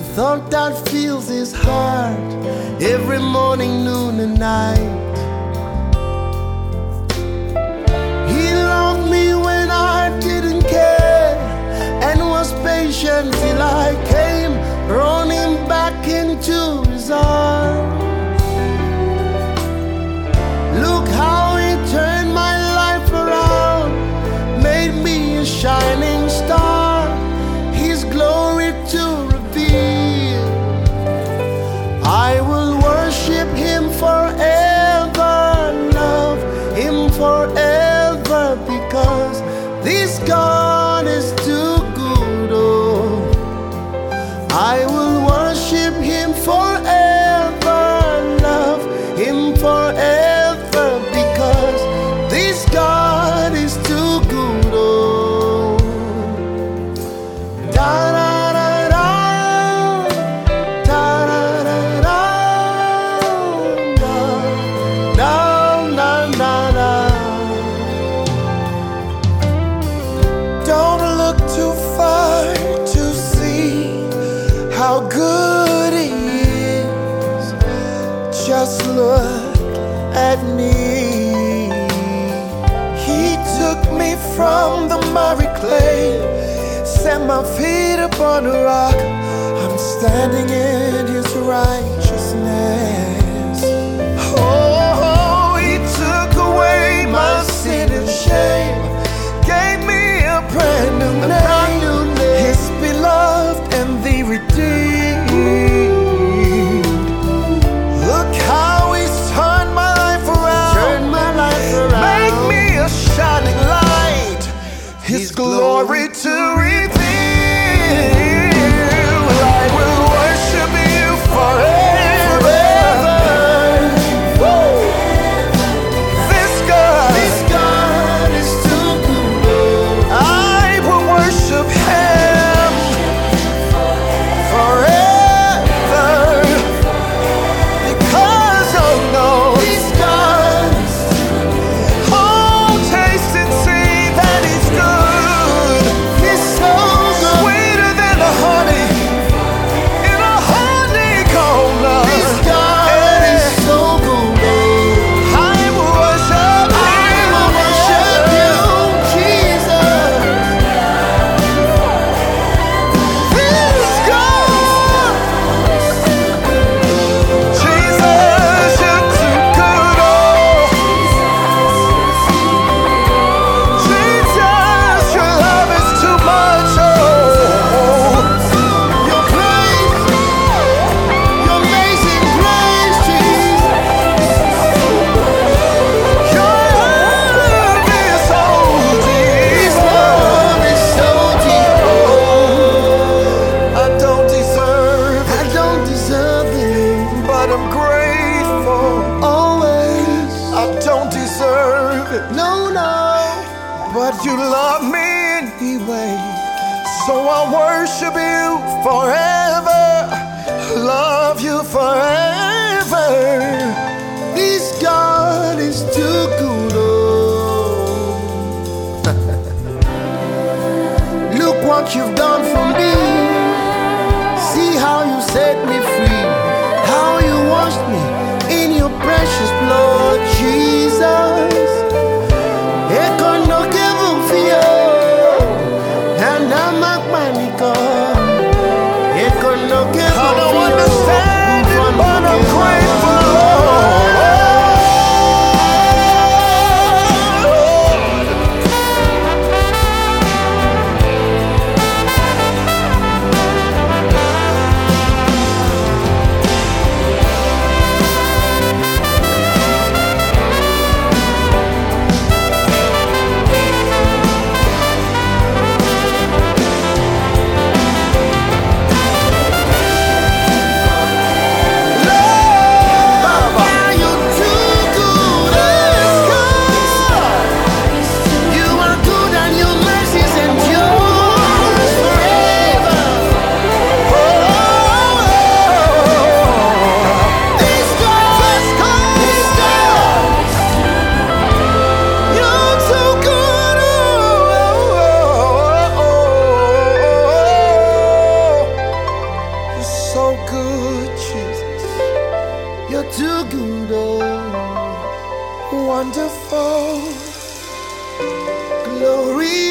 thought that fills his heart every morning, noon, and night. He loved me when I didn't care and was patient till I came running back into because these guys. how good He is. Just look at me. He took me from the miry clay, set my feet upon a rock. I'm standing in His righteousness. But you love me anyway. So I'll worship you forever. Love you forever. This God is too good. Oh. Look what you've glorious.